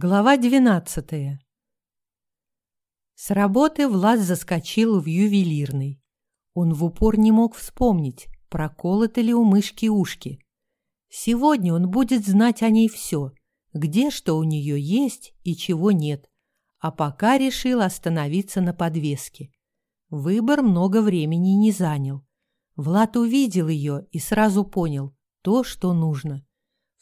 Глава двенадцатая. С работы Влад заскочил в ювелирный. Он в упор не мог вспомнить, проколоты ли у мышки ушки. Сегодня он будет знать о ней все, где что у нее есть и чего нет, а пока решил остановиться на подвеске. Выбор много времени не занял. Влад увидел ее и сразу понял то, что нужно.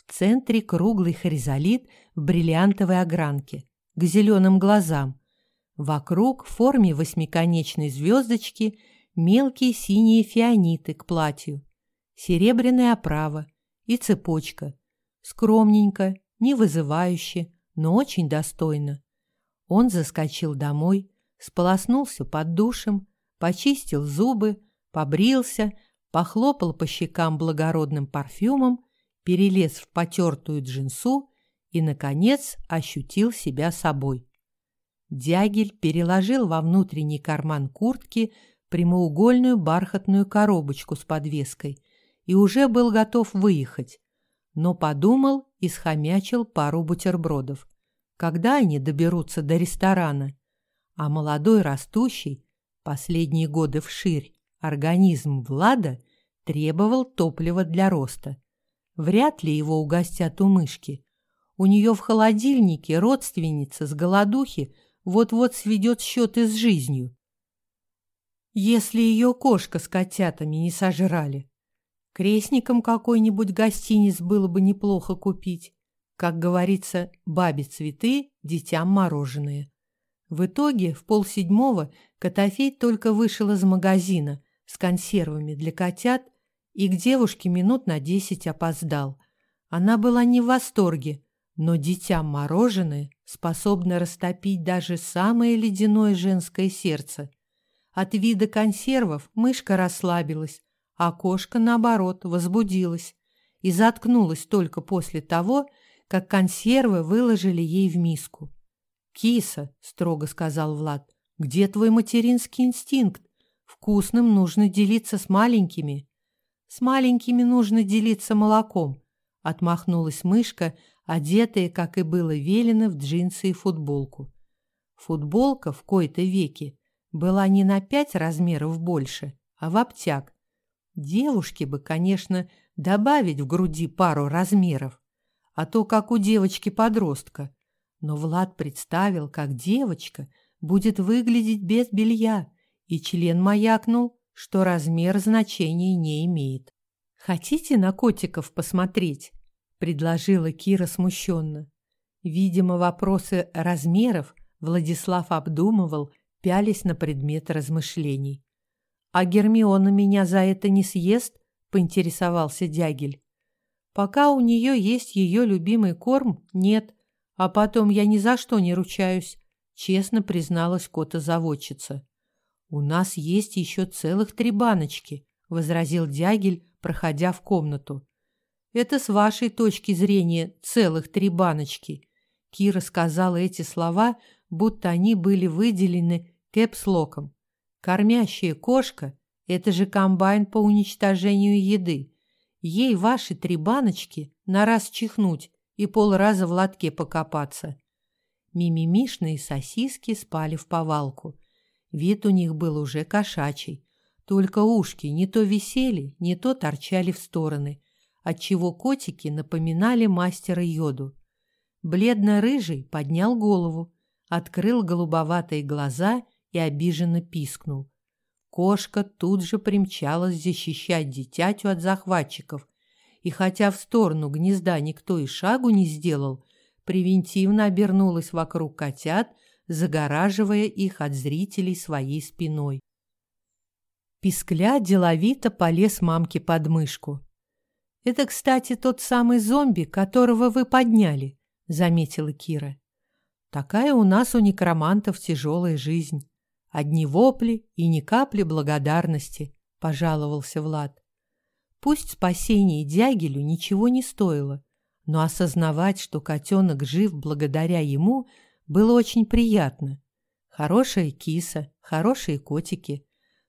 В центре круглый хризолит в бриллиантовой огранке, к зеленым глазам. Вокруг в форме восьмиконечной звездочки мелкие синие фианиты к платью, серебряная оправа и цепочка. Скромненько, не вызывающе, но очень достойно. Он заскочил домой, сполоснулся под душем, почистил зубы, побрился, похлопал по щекам благородным парфюмом перелез в потертую джинсу и, наконец, ощутил себя собой. Дягель переложил во внутренний карман куртки прямоугольную бархатную коробочку с подвеской и уже был готов выехать, но подумал и схомячил пару бутербродов. Когда они доберутся до ресторана? А молодой растущий, последние годы вширь, организм Влада требовал топлива для роста. Вряд ли его угостят у мышки. У нее в холодильнике родственница с голодухи вот-вот сведет счеты с жизнью. Если ее кошка с котятами не сожрали. Крестникам какой-нибудь гостиниц было бы неплохо купить. Как говорится, бабе цветы, детям мороженое. В итоге в полседьмого Котофей только вышел из магазина с консервами для котят и к девушке минут на десять опоздал. Она была не в восторге, но дитя мороженое способно растопить даже самое ледяное женское сердце. От вида консервов мышка расслабилась, а кошка, наоборот, возбудилась и заткнулась только после того, как консервы выложили ей в миску. «Киса», — строго сказал Влад, — «где твой материнский инстинкт? Вкусным нужно делиться с маленькими». С маленькими нужно делиться молоком, отмахнулась мышка, одетая, как и было велено, в джинсы и футболку. Футболка в кои-то веки была не на пять размеров больше, а в обтяг. Девушке бы, конечно, добавить в груди пару размеров, а то как у девочки-подростка. Но Влад представил, как девочка будет выглядеть без белья, и член маякнул, что размер значения не имеет. «Хотите на котиков посмотреть?» – предложила Кира смущенно. Видимо, вопросы размеров Владислав обдумывал, пялись на предмет размышлений. «А Гермиона меня за это не съест?» – поинтересовался Дягель. «Пока у нее есть ее любимый корм, нет, а потом я ни за что не ручаюсь», – честно призналась кота-заводчица. «У нас есть еще целых три баночки», — возразил Дягель, проходя в комнату. «Это с вашей точки зрения целых три баночки». Кира сказала эти слова, будто они были выделены кэпслоком. «Кормящая кошка — это же комбайн по уничтожению еды. Ей ваши три баночки на раз чихнуть и полраза в лотке покопаться». Мимимишные сосиски спали в повалку. Вид у них был уже кошачий. Только ушки не то висели, не то торчали в стороны, отчего котики напоминали мастера йоду. Бледно-рыжий поднял голову, открыл голубоватые глаза и обиженно пискнул. Кошка тут же примчалась защищать дитятю от захватчиков, и хотя в сторону гнезда никто и шагу не сделал, превентивно обернулась вокруг котят – загораживая их от зрителей своей спиной. Пискля деловито полез мамке под мышку. «Это, кстати, тот самый зомби, которого вы подняли», — заметила Кира. «Такая у нас у некромантов тяжелая жизнь. Одни вопли и ни капли благодарности», — пожаловался Влад. Пусть спасение Дягилю ничего не стоило, но осознавать, что котенок жив благодаря ему — было очень приятно. Хорошая киса, хорошие котики.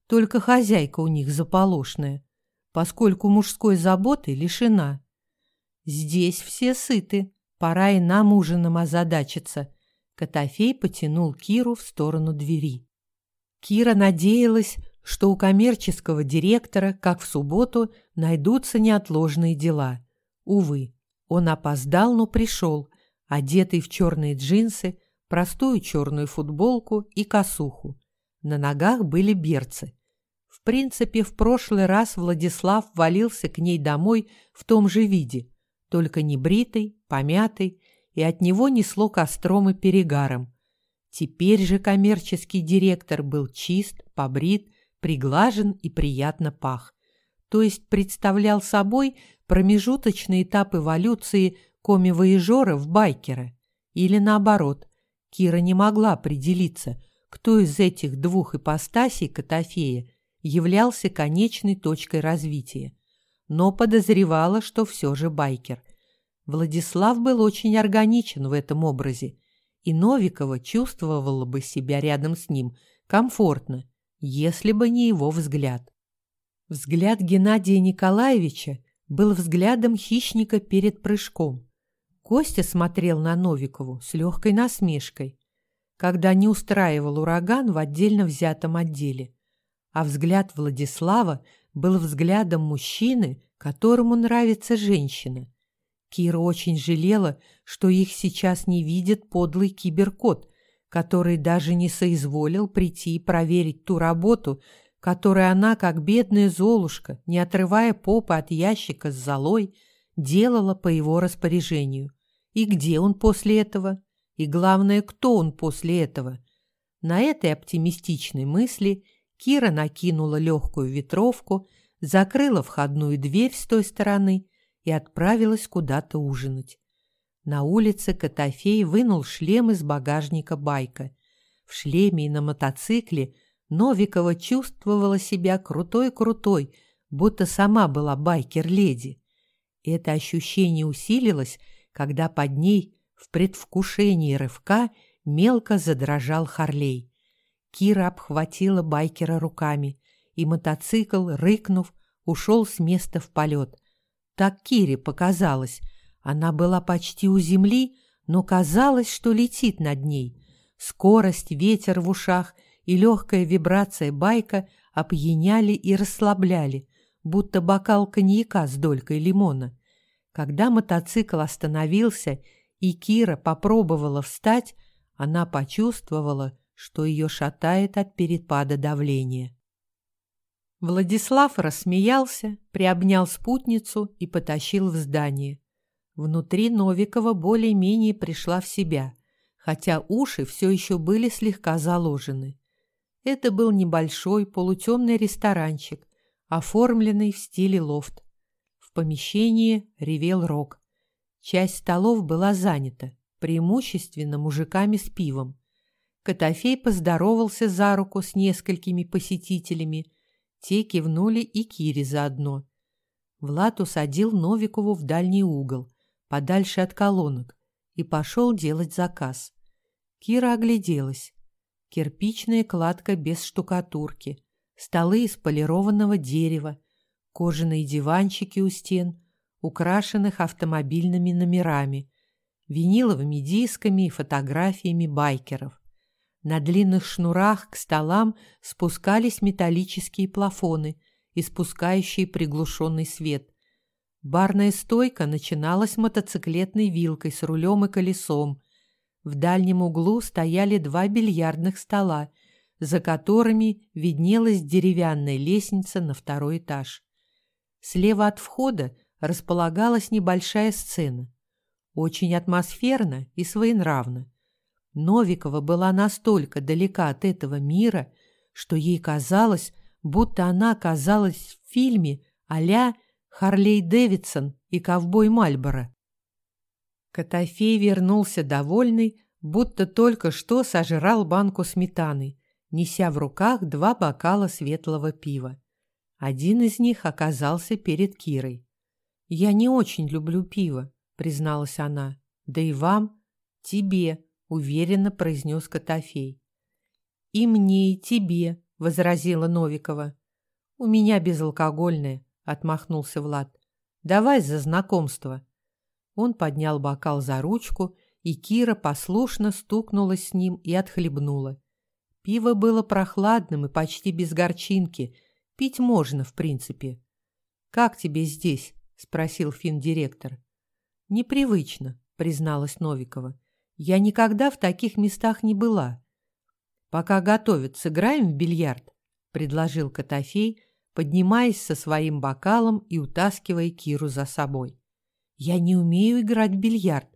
Только хозяйка у них заполошная, поскольку мужской заботы лишена. «Здесь все сыты», Пора и нам ужином озадачиться. Котофей потянул Киру в сторону двери. Кира надеялась, что у коммерческого директора, как в субботу, найдутся неотложные дела. Увы, он опоздал, но пришел, одетый в черные джинсы, простую черную футболку и косуху. На ногах были берцы. В принципе, в прошлый раз Владислав валился к ней домой в том же виде, только не бритый, помятый, и от него несло костром и перегаром. Теперь же коммерческий директор был чист, побрит, приглажен и приятно пах. То есть представлял собой промежуточный этап эволюции коми-вояжера в байкера. Или наоборот, Кира не могла определиться, кто из этих двух ипостасей Котофея являлся конечной точкой развития, но подозревала, что все же байкер. Владислав был очень органичен в этом образе, и Новикова чувствовала бы себя рядом с ним комфортно, если бы не его взгляд. Взгляд Геннадия Николаевича был взглядом хищника перед прыжком. Костя смотрел на Новикову с легкой насмешкой, когда не устраивал ураган в отдельно взятом отделе. А взгляд Владислава был взглядом мужчины, которому нравится женщина. Кира очень жалела, что их сейчас не видит подлый киберкот, который даже не соизволил прийти и проверить ту работу, которую она, как бедная Золушка, не отрывая попы от ящика с золой, делала по его распоряжению. И где он после этого? И главное, кто он после этого? На этой оптимистичной мысли Кира накинула легкую ветровку, закрыла входную дверь с той стороны и отправилась куда-то ужинать. На улице Котофей вынул шлем из багажника байка. В шлеме и на мотоцикле Новикова чувствовала себя крутой-крутой, будто сама была байкер-леди. Это ощущение усилилось, когда под ней в предвкушении рывка мелко задрожал Харлей. Кира обхватила байкера руками, и мотоцикл, рыкнув, ушел с места в полет. Так Кире показалось — она была почти у земли, но казалось, что летит над ней. Скорость, ветер в ушах и легкая вибрация байка опьяняли и расслабляли, будто бокал коньяка с долькой лимона. Когда мотоцикл остановился и Кира попробовала встать, она почувствовала, что ее шатает от перепада давления. Владислав рассмеялся, приобнял спутницу и потащил в здание. Внутри Новикова более-менее пришла в себя, хотя уши все еще были слегка заложены. Это был небольшой полутемный ресторанчик, оформленный в стиле лофт. Помещении ревел рок. Часть столов была занята, преимущественно мужиками с пивом. Котофей поздоровался за руку с несколькими посетителями. Те кивнули и Кире заодно. Влад усадил Новикову в дальний угол – подальше от колонок, и пошел делать заказ. Кира огляделась. Кирпичная кладка без штукатурки, столы из полированного дерева, кожаные диванчики у стен, украшенных автомобильными номерами, виниловыми дисками и фотографиями байкеров. На длинных шнурах к столам спускались металлические плафоны, испускающие приглушенный свет. Барная стойка начиналась мотоциклетной вилкой с рулем и колесом. В дальнем углу стояли два бильярдных стола, за которыми виднелась деревянная лестница на второй этаж. Слева от входа располагалась небольшая сцена. Очень атмосферно и своенравно. Новикова была настолько далека от этого мира, что ей казалось, будто она оказалась в фильме а-ля Харлей Дэвидсон и ковбой Мальборо. Котофей вернулся довольный, будто только что сожрал банку сметаны, неся в руках два бокала светлого пива. Один из них оказался перед Кирой. «Я не очень люблю пиво», — призналась она. «Да и вам, тебе», — уверенно произнес Котофей. «И мне, и тебе», — возразила Новикова. «У меня безалкогольное», отмахнулся Влад. Давай за знакомство. Он поднял бокал за ручку, и Кира послушно стукнулась с ним и отхлебнула. Пиво было прохладным и почти без горчинки. Пить можно, в принципе. «Как тебе здесь?» – спросил финдиректор. «Непривычно», – призналась Новикова. «Я никогда в таких местах не была». «Пока готовят, сыграем в бильярд?» – предложил Котофей, поднимаясь со своим бокалом и утаскивая Киру за собой. «Я не умею играть в бильярд».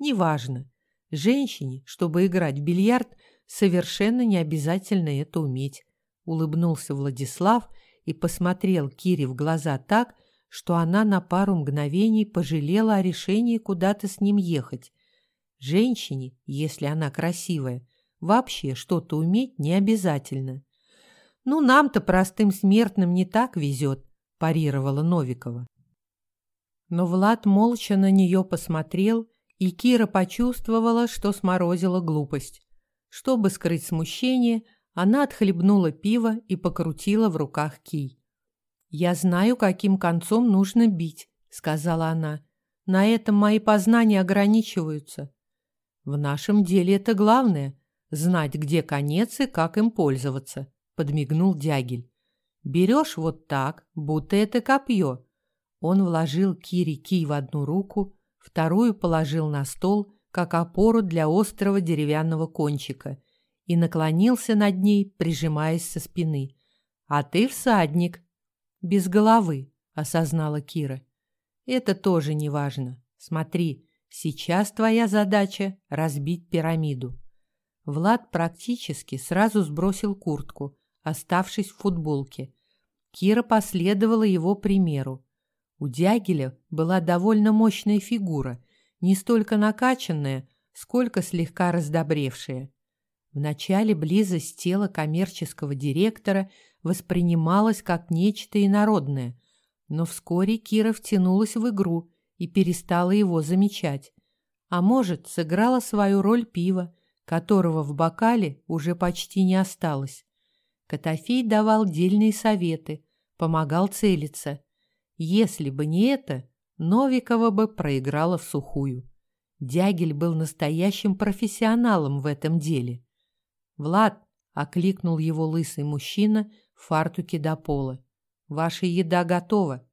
«Неважно. Женщине, чтобы играть в бильярд, совершенно не обязательно это уметь», – улыбнулся Владислав и посмотрел Кире в глаза так, что она на пару мгновений пожалела о решении куда-то с ним ехать. Женщине, если она красивая, вообще что-то уметь не обязательно. «Ну, нам-то, простым смертным, не так везет», – парировала Новикова. Но Влад молча на нее посмотрел, и Кира почувствовала, что сморозила глупость. Чтобы скрыть смущение, она отхлебнула пиво и покрутила в руках кий. «Я знаю, каким концом нужно бить», — сказала она. «На этом мои познания ограничиваются. В нашем деле это главное — знать, где конец и как им пользоваться», подмигнул Дягиль. Берешь вот так, будто это копье. Он вложил Кире кий в одну руку, вторую положил на стол, как опору для острого деревянного кончика, и наклонился над ней, прижимаясь со спины. «А ты всадник!» «Без головы», — осознала Кира. «Это тоже не важно. Смотри, сейчас твоя задача — разбить пирамиду». Влад практически сразу сбросил куртку, оставшись в футболке. Кира последовала его примеру. У Дягиля была довольно мощная фигура, не столько накачанная, сколько слегка раздобревшая. Вначале близость тела коммерческого директора воспринималась как нечто инородное, но вскоре Кира втянулась в игру и перестала его замечать. А может, сыграла свою роль пива, которого в бокале уже почти не осталось. Котофей давал дельные советы, помогал целиться. Если бы не это, Новикова бы проиграла в сухую. Дягель был настоящим профессионалом в этом деле. «Влад!» — окликнул его лысый мужчина в фартуке до пола. «Ваша еда готова».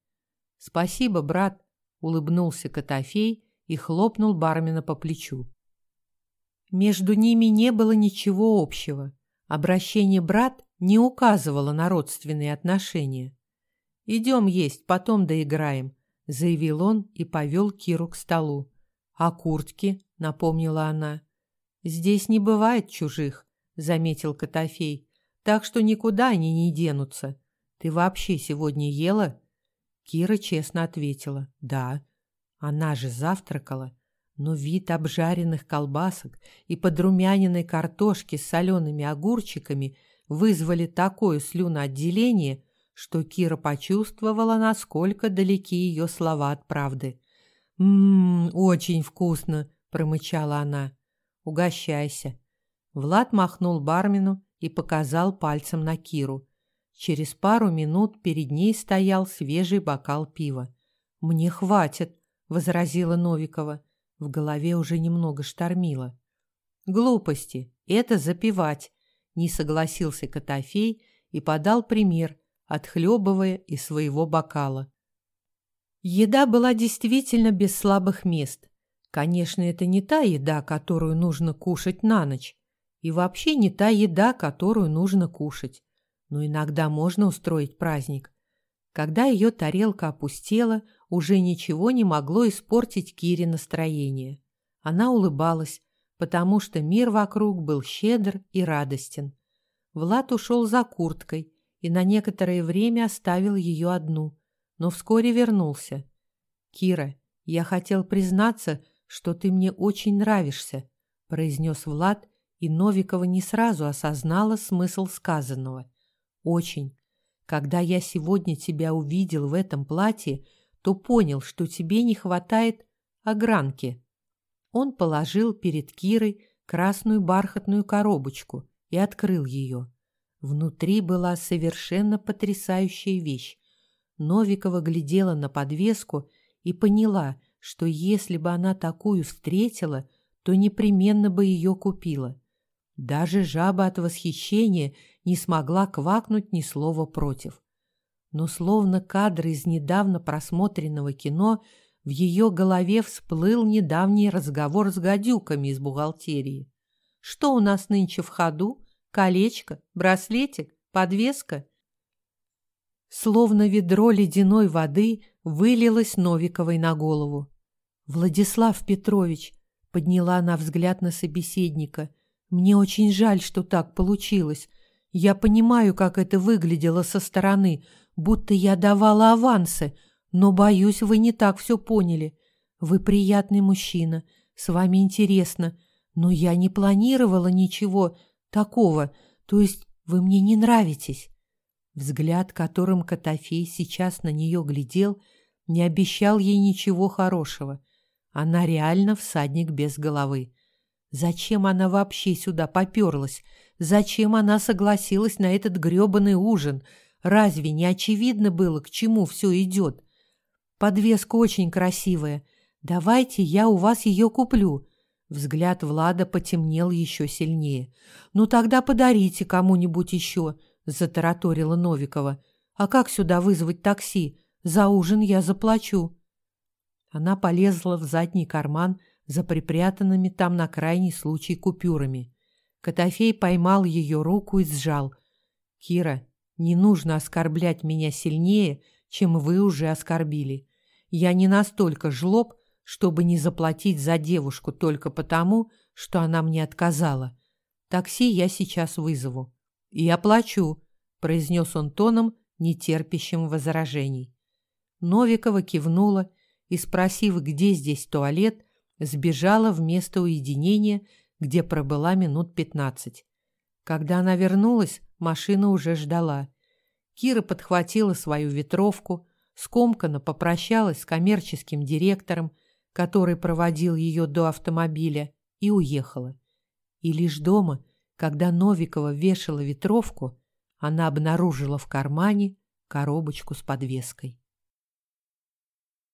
«Спасибо, брат!» — улыбнулся Котофей и хлопнул бармена по плечу. Между ними не было ничего общего. Обращение «брат» не указывала на родственные отношения. «Идем есть, потом доиграем», — заявил он и повел Киру к столу. «А куртки?» — напомнила она. «Здесь не бывает чужих», — заметил Котофей, «так что никуда они не денутся. Ты вообще сегодня ела?» Кира честно ответила «Да». Она же завтракала, но вид обжаренных колбасок и подрумяненной картошки с солеными огурчиками — вызвали такое слюноотделение, что Кира почувствовала, насколько далеки ее слова от правды. «Ммм, очень вкусно!» – промычала она. «Угощайся!» Влад махнул бармену и показал пальцем на Киру. Через пару минут перед ней стоял свежий бокал пива. «Мне хватит», — возразила Новикова. В голове уже немного штормило. «Глупости. Это запивать не согласился Котофей и подал пример, отхлебывая из своего бокала. Еда была действительно без слабых мест. Конечно, это не та еда, которую нужно кушать на ночь, и вообще не та еда, которую нужно кушать. Но иногда можно устроить праздник. Когда ее тарелка опустела, уже ничего не могло испортить Кире настроение. Она улыбалась, потому что мир вокруг был щедр и радостен. Влад ушел за курткой и на некоторое время оставил ее одну, но вскоре вернулся. «Кира, я хотел признаться, что ты мне очень нравишься», произнес Влад, и Новикова не сразу осознала смысл сказанного. «Очень. Когда я сегодня тебя увидел в этом платье, то понял, что тебе не хватает огранки». Он положил перед Кирой красную бархатную коробочку и открыл ее. Внутри была совершенно потрясающая вещь. Новикова глядела на подвеску и поняла, что если бы она такую встретила, то непременно бы ее купила. Даже жаба от восхищения не смогла квакнуть ни слова против. Но словно кадр из недавно просмотренного кино в ее голове всплыл недавний разговор с гадюками из бухгалтерии. Что у нас нынче в ходу? Колечко, браслетик, подвеска? Словно ведро ледяной воды вылилось Новиковой на голову. «Владислав Петрович», — подняла она взгляд на собеседника, — «мне очень жаль, что так получилось. Я понимаю, как это выглядело со стороны, будто я давала авансы, но, боюсь, вы не так все поняли. Вы приятный мужчина, с вами интересно, но я не планировала ничего такого, то есть вы мне не нравитесь». Взгляд, которым Котофей сейчас на нее глядел, не обещал ей ничего хорошего. Она реально всадник без головы. Зачем она вообще сюда поперлась? Зачем она согласилась на этот грёбаный ужин? Разве не очевидно было, к чему все идет? Подвеска очень красивая. Давайте я у вас ее куплю. Взгляд Влада потемнел еще сильнее. Ну тогда подарите кому-нибудь еще, затараторила Новикова. А как сюда вызвать такси? За ужин я заплачу. Она полезла в задний карман за припрятанными там на крайний случай купюрами. Котофей поймал ее руку и сжал. «Кира, не нужно оскорблять меня сильнее, чем вы уже оскорбили. Я не настолько жлоб, чтобы не заплатить за девушку только потому, что она мне отказала. Такси я сейчас вызову. И оплачу», — произнес он тоном, нетерпящим возражений. Новикова кивнула и, спросив, где здесь туалет, сбежала в место уединения, где пробыла минут пятнадцать. Когда она вернулась, машина уже ждала. Кира подхватила свою ветровку, скомканно попрощалась с коммерческим директором, который проводил ее до автомобиля, и уехала. И лишь дома, когда Новикова вешала ветровку, она обнаружила в кармане коробочку с подвеской.